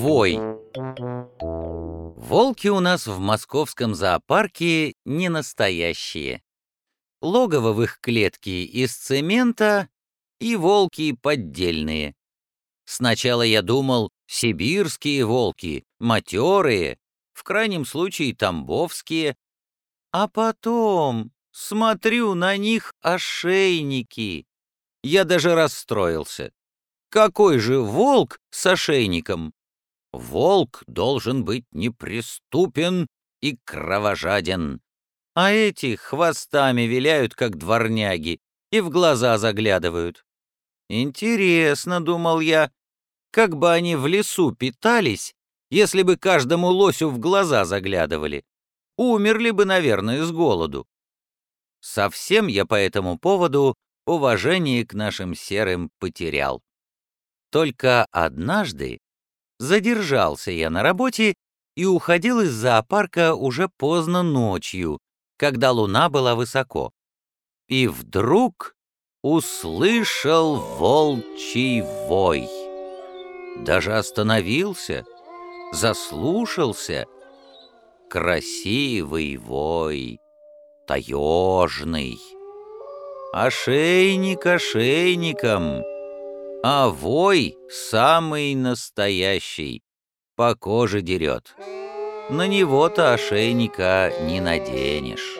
Вой. Волки у нас в московском зоопарке не настоящие. Логово в их клетке из цемента и волки поддельные. Сначала я думал, сибирские волки, матерые, в крайнем случае тамбовские. А потом смотрю на них ошейники. Я даже расстроился. Какой же волк с ошейником? Волк должен быть неприступен и кровожаден. А эти хвостами виляют, как дворняги, и в глаза заглядывают. Интересно, думал я, как бы они в лесу питались, если бы каждому лосю в глаза заглядывали. Умерли бы, наверное, с голоду. Совсем я по этому поводу уважение к нашим серым потерял. Только однажды задержался я на работе и уходил из зоопарка уже поздно ночью, когда луна была высоко. И вдруг услышал волчий вой. Даже остановился, заслушался. Красивый вой, таежный. Ошейник ошейником — а вой самый настоящий, по коже дерет. На него-то ошейника не наденешь.